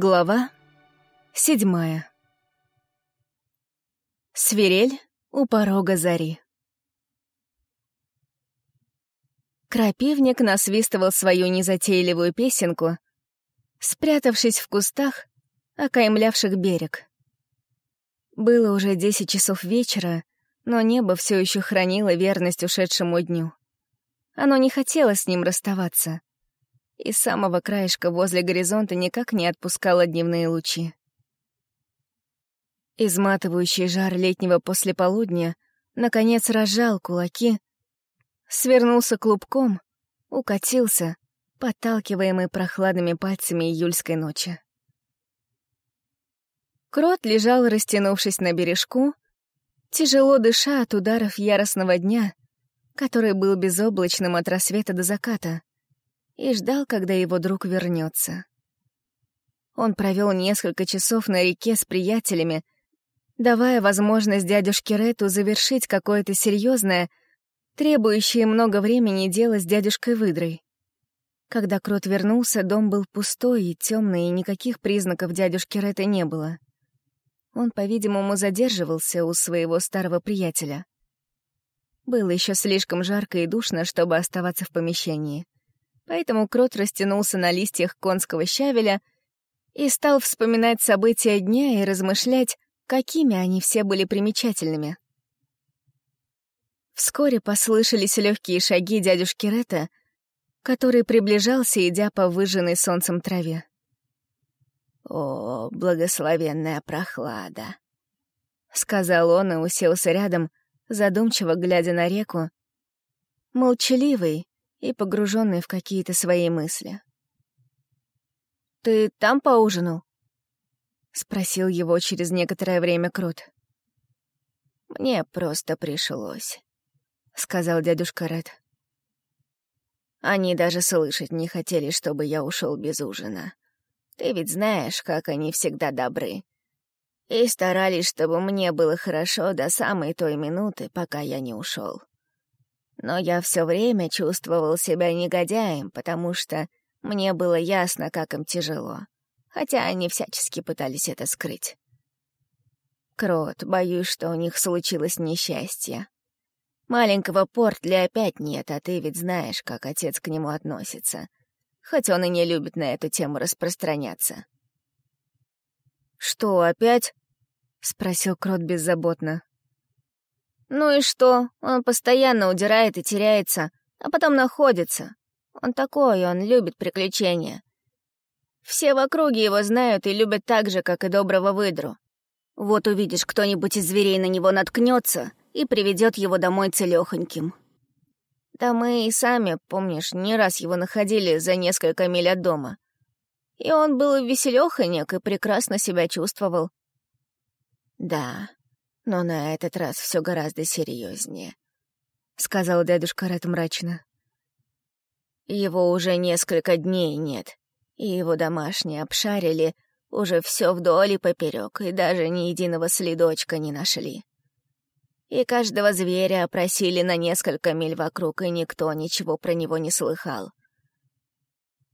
Глава седьмая. Свирель у порога зари. Крапивник насвистывал свою незатейливую песенку, спрятавшись в кустах, окаймлявших берег. Было уже десять часов вечера, но небо все еще хранило верность ушедшему дню. Оно не хотело с ним расставаться и самого краешка возле горизонта никак не отпускала дневные лучи. Изматывающий жар летнего послеполудня наконец разжал кулаки, свернулся клубком, укатился, подталкиваемый прохладными пальцами июльской ночи. Крот лежал, растянувшись на бережку, тяжело дыша от ударов яростного дня, который был безоблачным от рассвета до заката, и ждал, когда его друг вернется. Он провел несколько часов на реке с приятелями, давая возможность дядюшке Рету завершить какое-то серьезное, требующее много времени дело с дядюшкой Выдрой. Когда Крот вернулся, дом был пустой и темный, и никаких признаков дядюшки Рета не было. Он, по-видимому, задерживался у своего старого приятеля. Было еще слишком жарко и душно, чтобы оставаться в помещении — Поэтому Крот растянулся на листьях конского щавеля и стал вспоминать события дня и размышлять, какими они все были примечательными. Вскоре послышались легкие шаги дядюшки Рета, который приближался, идя по выжженной солнцем траве. «О, благословенная прохлада!» — сказал он и уселся рядом, задумчиво глядя на реку. Молчаливый, и погруженный в какие-то свои мысли. «Ты там поужинал?» — спросил его через некоторое время Крут. «Мне просто пришлось», — сказал дядюшка Ред. «Они даже слышать не хотели, чтобы я ушел без ужина. Ты ведь знаешь, как они всегда добры. И старались, чтобы мне было хорошо до самой той минуты, пока я не ушел. Но я все время чувствовал себя негодяем, потому что мне было ясно, как им тяжело, хотя они всячески пытались это скрыть. Крот, боюсь, что у них случилось несчастье. Маленького Портли опять нет, а ты ведь знаешь, как отец к нему относится, хоть он и не любит на эту тему распространяться. «Что, опять?» — спросил Крот беззаботно. Ну и что? Он постоянно удирает и теряется, а потом находится. Он такой, он любит приключения. Все в округе его знают и любят так же, как и доброго выдру. Вот увидишь, кто-нибудь из зверей на него наткнется и приведет его домой целехоньким. Да мы и сами, помнишь, не раз его находили за несколько миль от дома. И он был веселёхонек и прекрасно себя чувствовал. Да, но на этот раз все гораздо серьезнее, сказал дедушка Ред мрачно. Его уже несколько дней нет, и его домашние обшарили уже все вдоль и поперек, и даже ни единого следочка не нашли. И каждого зверя опросили на несколько миль вокруг, и никто ничего про него не слыхал.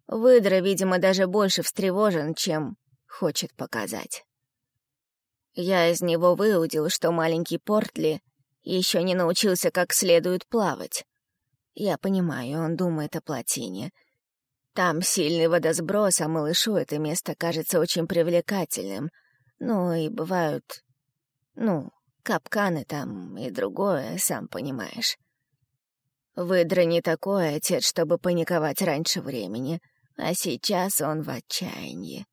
Выдра, видимо, даже больше встревожен, чем хочет показать. Я из него выудил, что маленький Портли еще не научился как следует плавать. Я понимаю, он думает о плотине. Там сильный водосброс, а малышу это место кажется очень привлекательным. Ну и бывают, ну, капканы там и другое, сам понимаешь. Выдра не такой отец, чтобы паниковать раньше времени, а сейчас он в отчаянии.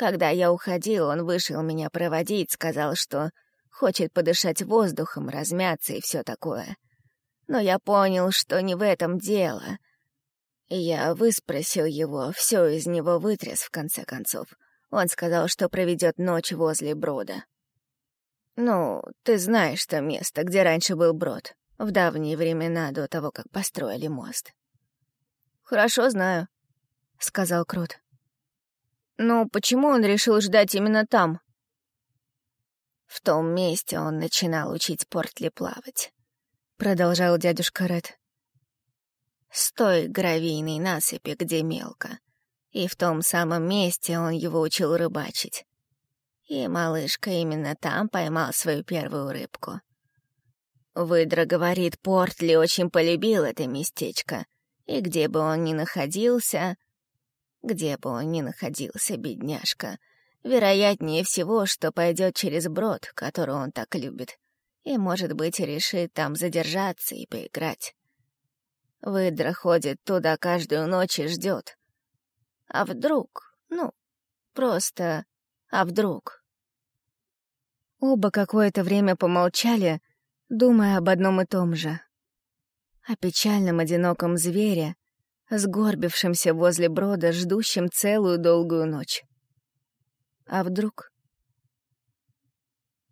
Когда я уходил, он вышел меня проводить, сказал, что хочет подышать воздухом, размяться и все такое. Но я понял, что не в этом дело. Я выспросил его, все из него вытряс, в конце концов. Он сказал, что проведет ночь возле брода. Ну, ты знаешь то место, где раньше был брод, в давние времена до того, как построили мост. «Хорошо знаю», — сказал Крут. Но почему он решил ждать именно там? В том месте он начинал учить Портли плавать, продолжал дядюшка Ред. С той гравийной насыпи, где мелко. И в том самом месте он его учил рыбачить. И малышка именно там поймал свою первую рыбку. Выдра говорит, Портли очень полюбил это местечко, и где бы он ни находился, где бы он ни находился, бедняжка, вероятнее всего, что пойдет через брод, который он так любит, и, может быть, решит там задержаться и поиграть. Выдра ходит туда каждую ночь и ждет. А вдруг, ну, просто, а вдруг? Оба какое-то время помолчали, думая об одном и том же. О печальном одиноком звере, сгорбившемся возле брода, ждущем целую долгую ночь. А вдруг?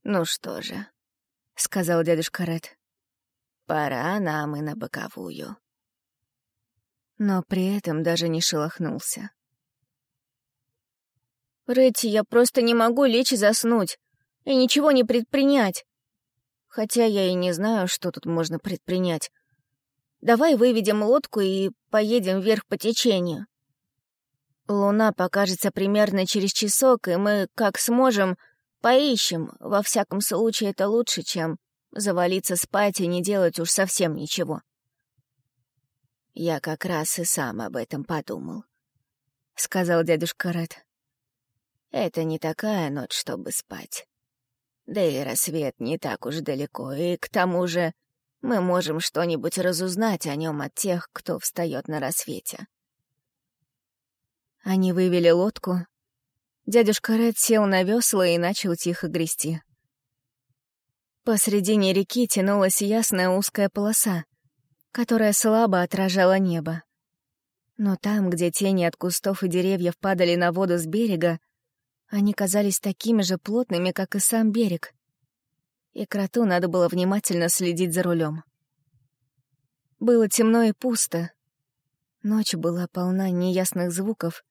«Ну что же», — сказал дядюшка Ред, — «пора нам и на боковую». Но при этом даже не шелохнулся. «Ретти, я просто не могу лечь и заснуть, и ничего не предпринять. Хотя я и не знаю, что тут можно предпринять. Давай выведем лодку и поедем вверх по течению. Луна покажется примерно через часок, и мы, как сможем, поищем. Во всяком случае, это лучше, чем завалиться спать и не делать уж совсем ничего. Я как раз и сам об этом подумал, — сказал дядюшка Ред. Это не такая ночь, чтобы спать. Да и рассвет не так уж далеко, и к тому же мы можем что-нибудь разузнать о нем от тех, кто встает на рассвете. Они вывели лодку. Дядюшка Ред сел на весла и начал тихо грести. Посредине реки тянулась ясная узкая полоса, которая слабо отражала небо. Но там, где тени от кустов и деревьев падали на воду с берега, они казались такими же плотными, как и сам берег. И кроту надо было внимательно следить за рулем. Было темно и пусто. Ночь была полна неясных звуков,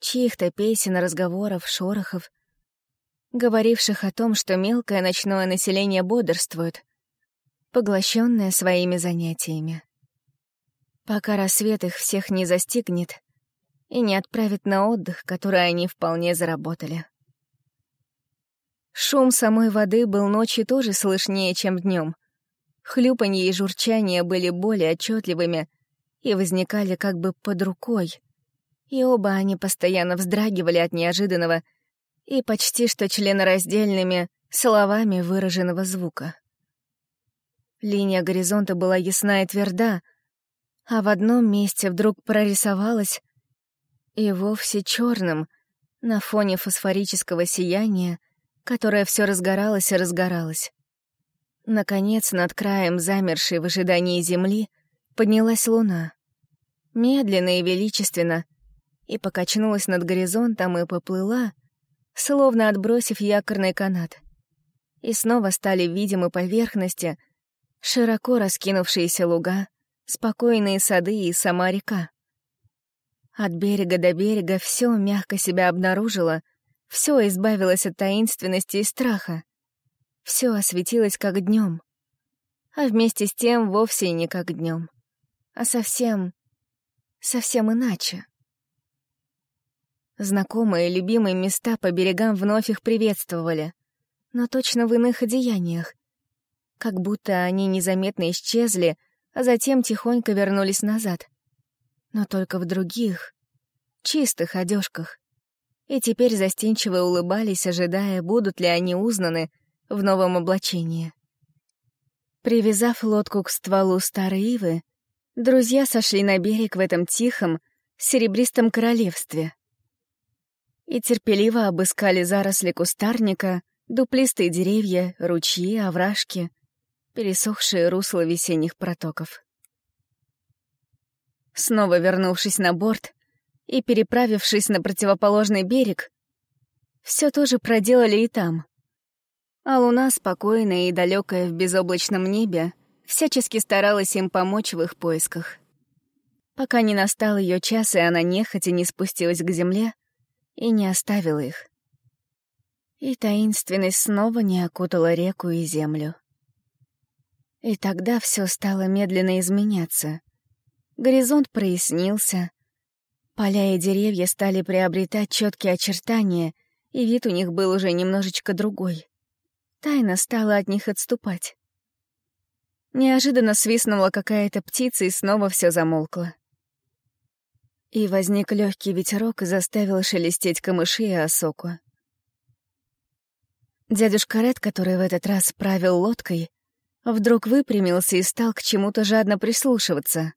чьих-то песен, разговоров, шорохов, говоривших о том, что мелкое ночное население бодрствует, поглощенное своими занятиями. Пока рассвет их всех не застигнет, и не отправит на отдых, который они вполне заработали. Шум самой воды был ночью тоже слышнее, чем днем. Хлюпанье и журчание были более отчетливыми и возникали как бы под рукой. И оба они постоянно вздрагивали от неожиданного и почти что членораздельными словами выраженного звука. Линия горизонта была ясна и тверда, а в одном месте вдруг прорисовалась и вовсе черным на фоне фосфорического сияния, которое все разгоралось и разгоралось. Наконец, над краем замершей в ожидании земли поднялась луна. Медленно и величественно, и покачнулась над горизонтом и поплыла, словно отбросив якорный канат. И снова стали видимы поверхности широко раскинувшиеся луга, спокойные сады и сама река. От берега до берега все мягко себя обнаружило, все избавилось от таинственности и страха. Все осветилось как днем, а вместе с тем вовсе не как днем, а совсем, совсем иначе. Знакомые любимые места по берегам вновь их приветствовали, но точно в иных одеяниях, как будто они незаметно исчезли, а затем тихонько вернулись назад — но только в других, чистых одежках. И теперь застенчиво улыбались, ожидая, будут ли они узнаны в новом облачении. Привязав лодку к стволу старой ивы, друзья сошли на берег в этом тихом, серебристом королевстве и терпеливо обыскали заросли кустарника, дуплистые деревья, ручьи, овражки, пересохшие русла весенних протоков. Снова вернувшись на борт и переправившись на противоположный берег, все тоже проделали и там. А луна, спокойная и далекая в безоблачном небе, всячески старалась им помочь в их поисках. Пока не настал ее час, и она нехотя не спустилась к земле и не оставила их. И таинственность снова не окутала реку и землю. И тогда все стало медленно изменяться. Горизонт прояснился. Поля и деревья стали приобретать четкие очертания, и вид у них был уже немножечко другой. Тайна стала от них отступать. Неожиданно свистнула какая-то птица, и снова все замолкло. И возник легкий ветерок и заставил шелестеть камыши и осоку. Дядюшка Ред, который в этот раз правил лодкой, вдруг выпрямился и стал к чему-то жадно прислушиваться.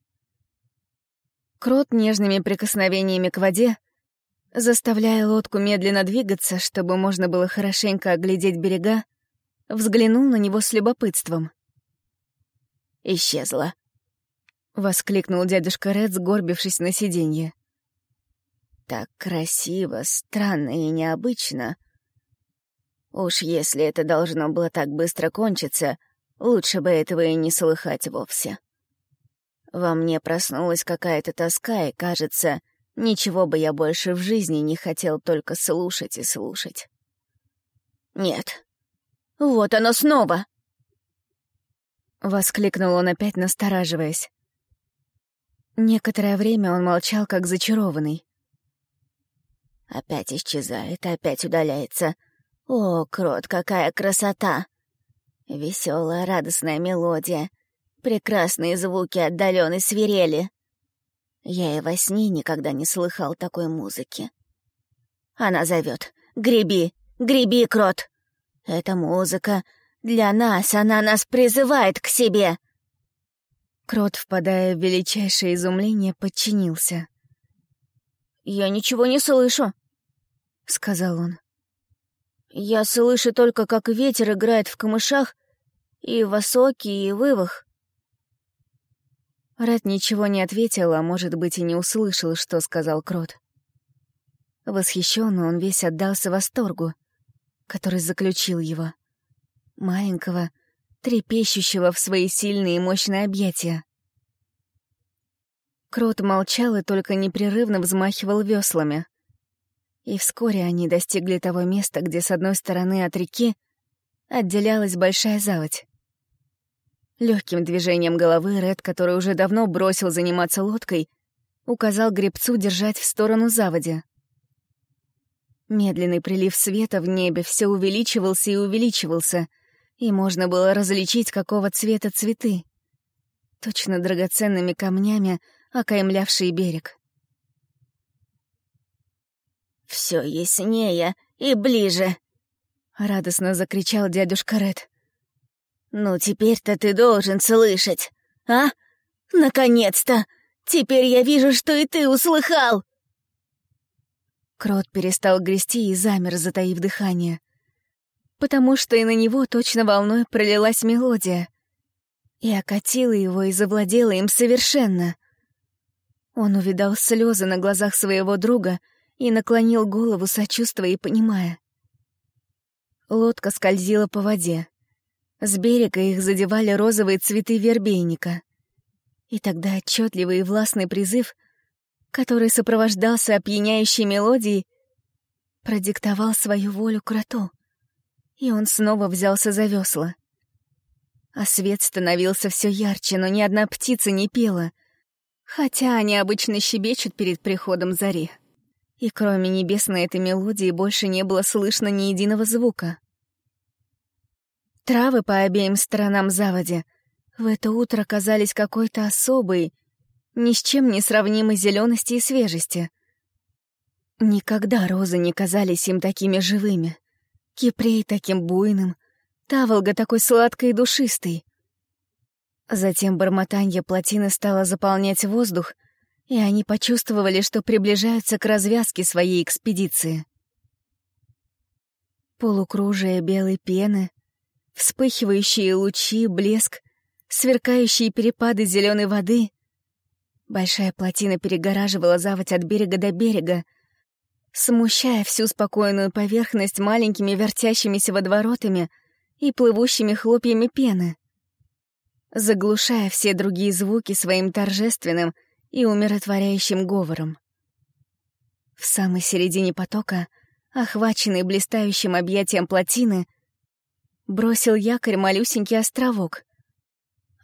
Крот нежными прикосновениями к воде, заставляя лодку медленно двигаться, чтобы можно было хорошенько оглядеть берега, взглянул на него с любопытством. «Исчезла», — воскликнул дядюшка Ред, сгорбившись на сиденье. «Так красиво, странно и необычно. Уж если это должно было так быстро кончиться, лучше бы этого и не слыхать вовсе». Во мне проснулась какая-то тоска, и, кажется, ничего бы я больше в жизни не хотел только слушать и слушать. «Нет. Вот оно снова!» Воскликнул он опять, настораживаясь. Некоторое время он молчал, как зачарованный. Опять исчезает, опять удаляется. О, крот, какая красота! Веселая, радостная мелодия — Прекрасные звуки отдаленной свирели. Я и во сне никогда не слыхал такой музыки. Она зовет «Греби! Греби, крот!» Это музыка. Для нас она нас призывает к себе. Крот, впадая в величайшее изумление, подчинился. «Я ничего не слышу», — сказал он. «Я слышу только, как ветер играет в камышах и в осоке, и вывах. Ред ничего не ответил, а может быть и не услышал, что сказал Крот. Восхищенно он весь отдался восторгу, который заключил его. Маленького, трепещущего в свои сильные и мощные объятия. Крот молчал и только непрерывно взмахивал веслами. И вскоре они достигли того места, где с одной стороны от реки отделялась большая заводь. Легким движением головы Ред, который уже давно бросил заниматься лодкой, указал гребцу держать в сторону заводи. Медленный прилив света в небе все увеличивался и увеличивался, и можно было различить, какого цвета цветы. Точно драгоценными камнями, окаймлявшие берег. «Все яснее и ближе!» — радостно закричал дядюшка Ред. «Ну, теперь-то ты должен слышать, а? Наконец-то! Теперь я вижу, что и ты услыхал!» Крот перестал грести и замер, затаив дыхание. Потому что и на него точно волной пролилась мелодия. И окатила его и завладела им совершенно. Он увидал слезы на глазах своего друга и наклонил голову, сочувствуя и понимая. Лодка скользила по воде. С берега их задевали розовые цветы вербейника. И тогда отчетливый и властный призыв, который сопровождался опьяняющей мелодией, продиктовал свою волю кроту, и он снова взялся за весла. А свет становился все ярче, но ни одна птица не пела, хотя они обычно щебечут перед приходом зари. И кроме небесной этой мелодии больше не было слышно ни единого звука. Травы по обеим сторонам заводи в это утро казались какой-то особой, ни с чем не сравнимой зелености и свежести. Никогда розы не казались им такими живыми, кипрей таким буйным, таволга такой сладкой и душистой. Затем бормотанье плотины стало заполнять воздух, и они почувствовали, что приближаются к развязке своей экспедиции. Полукружие белой пены — Вспыхивающие лучи, блеск, сверкающие перепады зеленой воды. Большая плотина перегораживала заводь от берега до берега, смущая всю спокойную поверхность маленькими вертящимися водоворотами и плывущими хлопьями пены, заглушая все другие звуки своим торжественным и умиротворяющим говором. В самой середине потока, охваченный блистающим объятием плотины, бросил якорь малюсенький островок,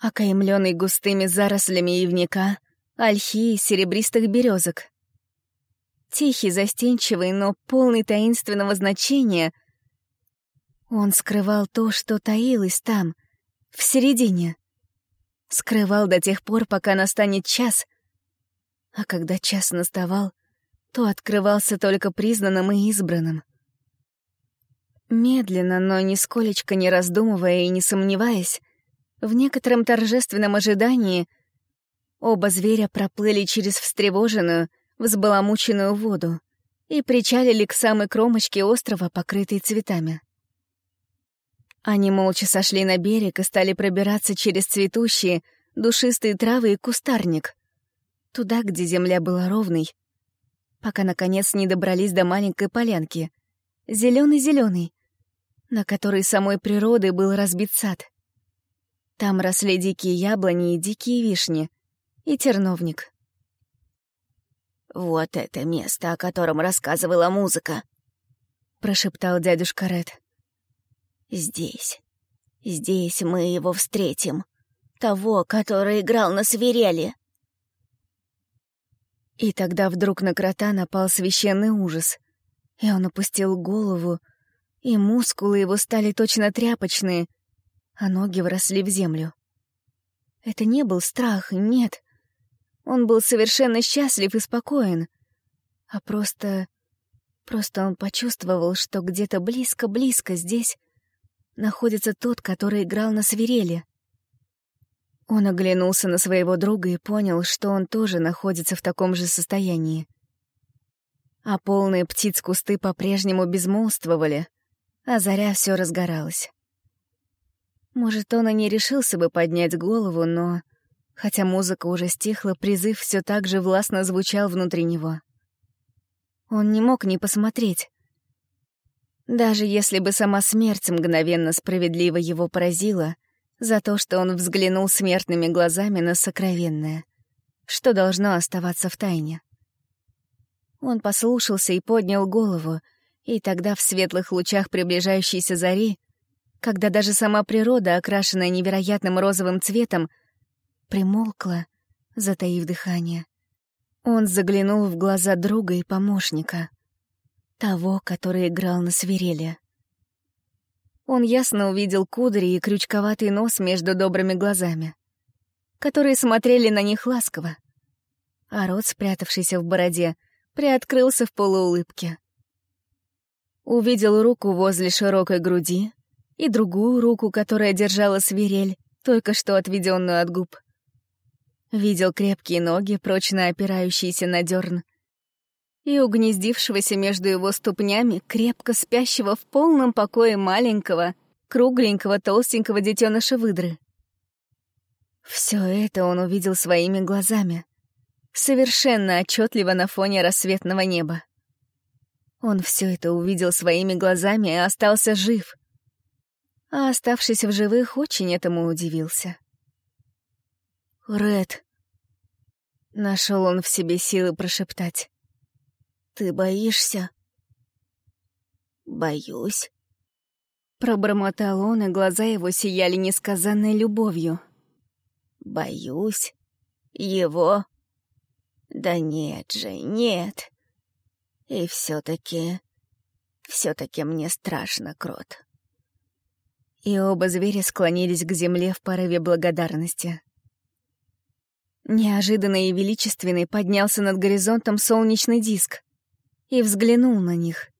окаймленный густыми зарослями ивника, ольхи и серебристых березок. тихий, застенчивый, но полный таинственного значения, он скрывал то, что таилось там, в середине. Скрывал до тех пор, пока настанет час, а когда час наставал, то открывался только признанным и избранным. Медленно, но нисколечко не раздумывая и не сомневаясь, в некотором торжественном ожидании оба зверя проплыли через встревоженную, взбаламученную воду и причалили к самой кромочке острова, покрытой цветами. Они молча сошли на берег и стали пробираться через цветущие, душистые травы и кустарник, туда, где земля была ровной, пока, наконец, не добрались до маленькой полянки, зеленый зеленый на которой самой природой был разбит сад. Там росли дикие яблони и дикие вишни, и терновник. «Вот это место, о котором рассказывала музыка», — прошептал дядюшка Ред. «Здесь, здесь мы его встретим, того, который играл на свирели». И тогда вдруг на крота напал священный ужас, и он опустил голову, и мускулы его стали точно тряпочные, а ноги вросли в землю. Это не был страх, нет. Он был совершенно счастлив и спокоен. А просто... Просто он почувствовал, что где-то близко-близко здесь находится тот, который играл на свирели. Он оглянулся на своего друга и понял, что он тоже находится в таком же состоянии. А полные птиц кусты по-прежнему безмолвствовали, а заря все разгоралась. Может, он и не решился бы поднять голову, но, хотя музыка уже стихла, призыв все так же властно звучал внутри него. Он не мог не посмотреть. Даже если бы сама смерть мгновенно справедливо его поразила за то, что он взглянул смертными глазами на сокровенное, что должно оставаться в тайне. Он послушался и поднял голову, и тогда в светлых лучах приближающейся зари, когда даже сама природа, окрашенная невероятным розовым цветом, примолкла, затаив дыхание, он заглянул в глаза друга и помощника, того, который играл на свирели. Он ясно увидел кудри и крючковатый нос между добрыми глазами, которые смотрели на них ласково, а рот, спрятавшийся в бороде, приоткрылся в полуулыбке. Увидел руку возле широкой груди и другую руку, которая держала свирель, только что отведенную от губ. Видел крепкие ноги, прочно опирающиеся на дерн, и угнездившегося между его ступнями, крепко спящего в полном покое маленького, кругленького, толстенького детеныша выдры. Все это он увидел своими глазами, совершенно отчетливо на фоне рассветного неба. Он все это увидел своими глазами и остался жив. А оставшись в живых, очень этому удивился. «Ред!» Нашел он в себе силы прошептать. «Ты боишься?» «Боюсь». Пробормотал он, и глаза его сияли несказанной любовью. «Боюсь. Его?» «Да нет же, нет. И все-таки... все-таки мне страшно, Крот. И оба зверя склонились к земле в порыве благодарности. Неожиданно и величественный поднялся над горизонтом солнечный диск и взглянул на них.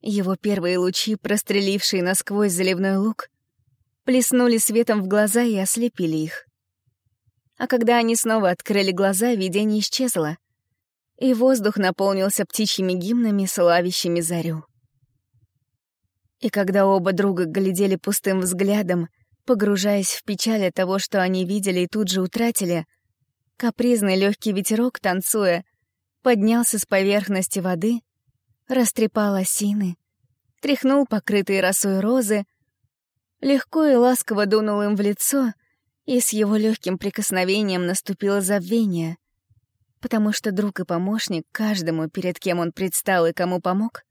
Его первые лучи, прострелившие насквозь заливной луг, плеснули светом в глаза и ослепили их. А когда они снова открыли глаза, видение исчезло, и воздух наполнился птичьими гимнами, славящими зарю. И когда оба друга глядели пустым взглядом, погружаясь в печаль от того, что они видели и тут же утратили, капризный легкий ветерок, танцуя, поднялся с поверхности воды, растрепал осины, тряхнул покрытые росой розы, легко и ласково дунул им в лицо, и с его легким прикосновением наступило забвение, потому что друг и помощник каждому, перед кем он предстал и кому помог,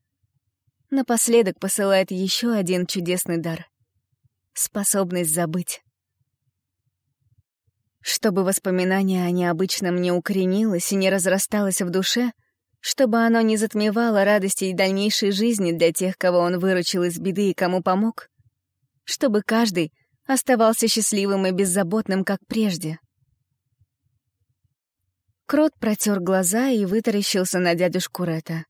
напоследок посылает еще один чудесный дар — способность забыть. Чтобы воспоминание о необычном не укоренилось и не разрасталось в душе, чтобы оно не затмевало радостей дальнейшей жизни для тех, кого он выручил из беды и кому помог, чтобы каждый оставался счастливым и беззаботным, как прежде. Крот протер глаза и вытаращился на дядюшку Рета,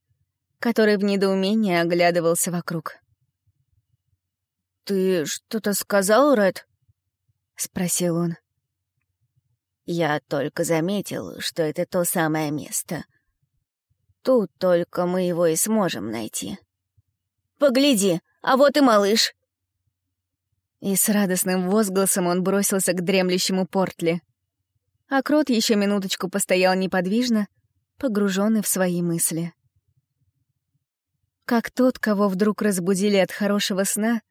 который в недоумении оглядывался вокруг. «Ты что-то сказал, Ред?» — спросил он. «Я только заметил, что это то самое место. Тут только мы его и сможем найти. Погляди, а вот и малыш!» И с радостным возгласом он бросился к дремлющему Портли. А Крот еще минуточку постоял неподвижно, погруженный в свои мысли. Как тот, кого вдруг разбудили от хорошего сна,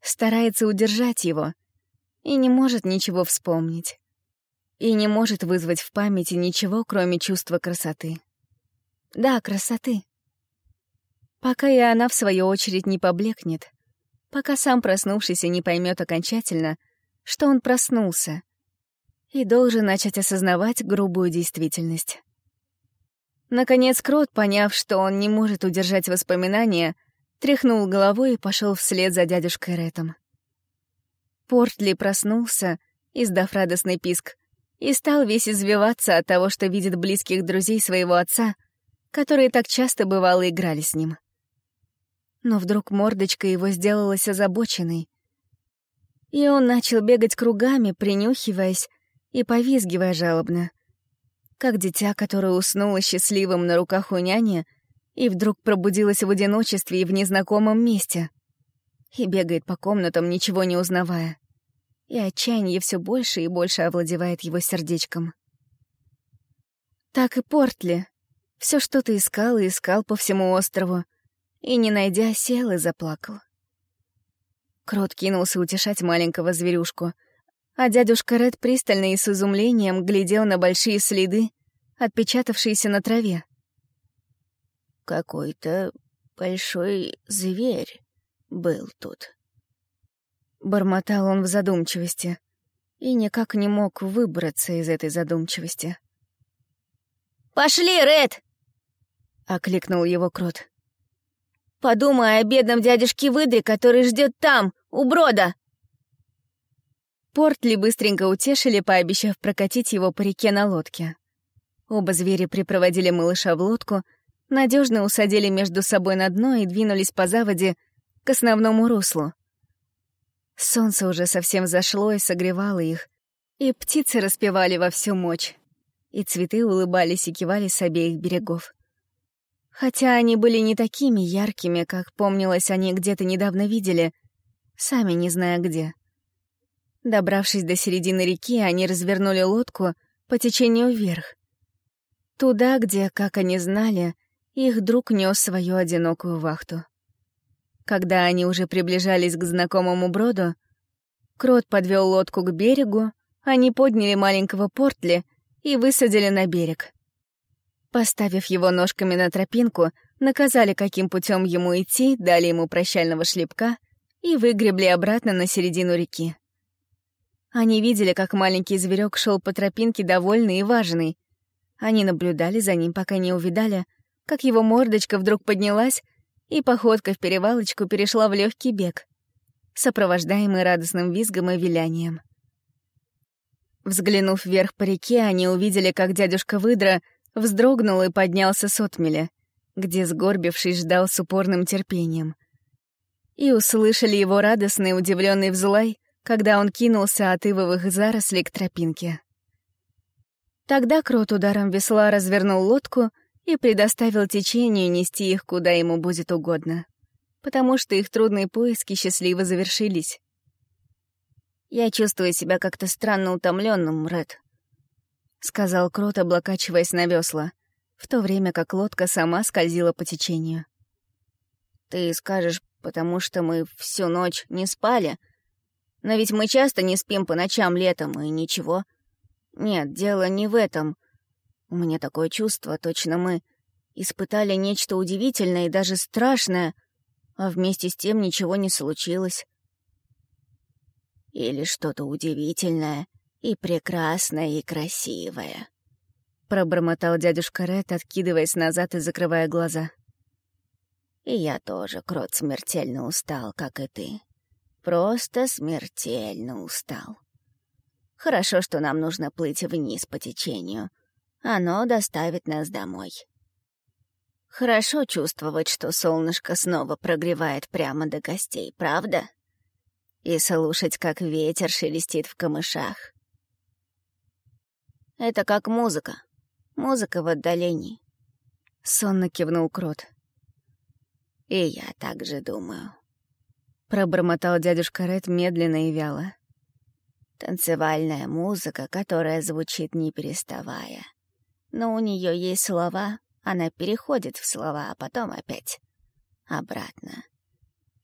старается удержать его и не может ничего вспомнить. И не может вызвать в памяти ничего, кроме чувства красоты. Да, красоты. Пока и она, в свою очередь, не поблекнет, пока сам проснувшийся не поймет окончательно, что он проснулся и должен начать осознавать грубую действительность. Наконец Крот, поняв, что он не может удержать воспоминания, тряхнул головой и пошел вслед за дядюшкой Рэтом. Портли проснулся, издав радостный писк, и стал весь извиваться от того, что видит близких друзей своего отца, которые так часто бывало играли с ним. Но вдруг мордочка его сделалась озабоченной, и он начал бегать кругами, принюхиваясь и повизгивая жалобно, как дитя, которое уснуло счастливым на руках у няни — и вдруг пробудилась в одиночестве и в незнакомом месте. И бегает по комнатам, ничего не узнавая. И отчаяние все больше и больше овладевает его сердечком. Так и Портли. Все что-то искал и искал по всему острову. И, не найдя, сел и заплакал. Крот кинулся утешать маленького зверюшку, а дядюшка Ред пристально и с изумлением глядел на большие следы, отпечатавшиеся на траве. Какой-то большой зверь был тут. Бормотал он в задумчивости и никак не мог выбраться из этой задумчивости. «Пошли, Ред!» — окликнул его Крот. «Подумай о бедном дядюшке Выдре, который ждет там, у брода!» Портли быстренько утешили, пообещав прокатить его по реке на лодке. Оба звери припроводили малыша в лодку — надежно усадили между собой на дно и двинулись по заводе к основному руслу. Солнце уже совсем зашло и согревало их, и птицы распевали во всю мощь, и цветы улыбались и кивали с обеих берегов. Хотя они были не такими яркими, как помнилось, они где-то недавно видели, сами не зная где. Добравшись до середины реки, они развернули лодку по течению вверх. Туда, где, как они знали, их друг нес свою одинокую вахту. Когда они уже приближались к знакомому броду, Крот подвел лодку к берегу, они подняли маленького портли и высадили на берег. Поставив его ножками на тропинку, наказали, каким путем ему идти, дали ему прощального шлепка и выгребли обратно на середину реки. Они видели, как маленький зверек шел по тропинке довольный и важный. Они наблюдали за ним, пока не увидали, как его мордочка вдруг поднялась, и походка в перевалочку перешла в легкий бег, сопровождаемый радостным визгом и вилянием. Взглянув вверх по реке, они увидели, как дядюшка Выдра вздрогнул и поднялся с отмеля, где, сгорбившись, ждал с упорным терпением. И услышали его радостный удивленный взлай, когда он кинулся от ивовых зарослей к тропинке. Тогда крот ударом весла развернул лодку — и предоставил течению нести их куда ему будет угодно, потому что их трудные поиски счастливо завершились. «Я чувствую себя как-то странно утомленным, Ред», — сказал Крот, облокачиваясь на весла, в то время как лодка сама скользила по течению. «Ты скажешь, потому что мы всю ночь не спали? Но ведь мы часто не спим по ночам летом, и ничего. Нет, дело не в этом. У меня такое чувство, точно мы испытали нечто удивительное и даже страшное, а вместе с тем ничего не случилось. Или что-то удивительное и прекрасное и красивое. Пробормотал дядюшка Ред, откидываясь назад и закрывая глаза. И я тоже, крот, смертельно устал, как и ты. Просто смертельно устал. Хорошо, что нам нужно плыть вниз по течению. Оно доставит нас домой. Хорошо чувствовать, что солнышко снова прогревает прямо до гостей, правда? И слушать, как ветер шелестит в камышах. Это как музыка. Музыка в отдалении. Сонно кивнул Крот. И я так же думаю. Пробормотал дядюшка Ред медленно и вяло. Танцевальная музыка, которая звучит не переставая. Но у нее есть слова, она переходит в слова, а потом опять обратно.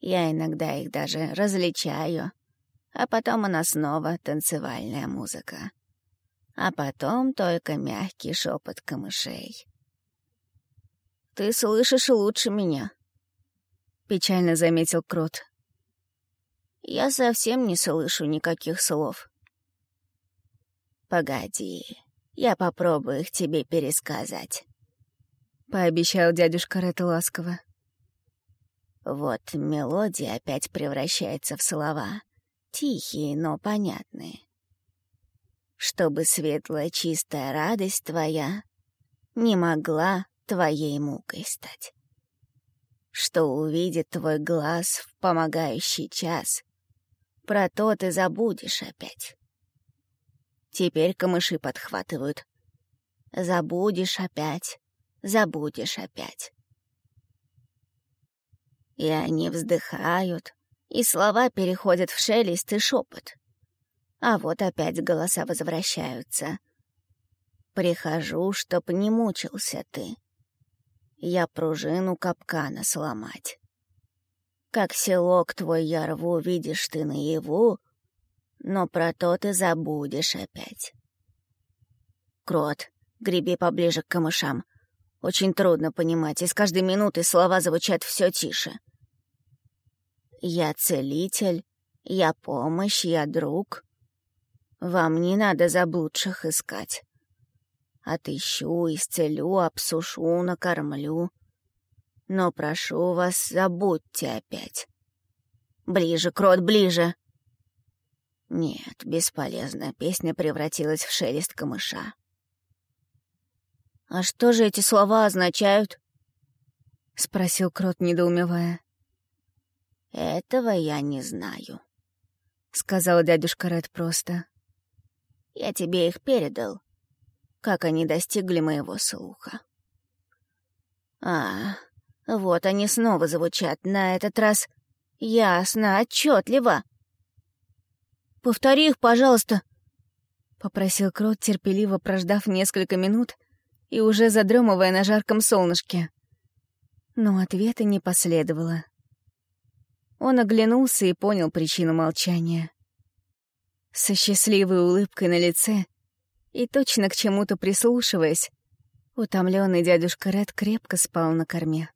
Я иногда их даже различаю, а потом она снова танцевальная музыка а потом только мягкий шепот камышей. «Ты слышишь лучше меня», — печально заметил Крот. «Я совсем не слышу никаких слов». «Погоди, я попробую их тебе пересказать», — пообещал дядюшка Ред ласково. Вот мелодия опять превращается в слова, тихие, но понятные чтобы светлая чистая радость твоя не могла твоей мукой стать. Что увидит твой глаз в помогающий час, про то ты забудешь опять. Теперь камыши подхватывают. Забудешь опять, забудешь опять. И они вздыхают, и слова переходят в шелест и шепот. А вот опять голоса возвращаются. Прихожу, чтоб не мучился ты. Я пружину капкана сломать. Как селок твой я рву, видишь ты наяву, но про то ты забудешь опять. Крот, греби поближе к камышам. Очень трудно понимать, и с каждой минуты слова звучат все тише. Я целитель, я помощь, я друг. Вам не надо заблудших искать. Отыщу, исцелю, обсушу, накормлю. Но прошу вас, забудьте опять. Ближе, крот, ближе. Нет, бесполезно, песня превратилась в шелест камыша. «А что же эти слова означают?» — спросил Крот, недоумевая. «Этого я не знаю», — сказал дядюшка Ред просто. Я тебе их передал, как они достигли моего слуха. А, вот они снова звучат, на этот раз ясно, отчетливо. «Повтори их, пожалуйста», — попросил Крот, терпеливо прождав несколько минут и уже задремывая на жарком солнышке. Но ответа не последовало. Он оглянулся и понял причину молчания со счастливой улыбкой на лице и точно к чему-то прислушиваясь, утомленный дядюшка Ред крепко спал на корме.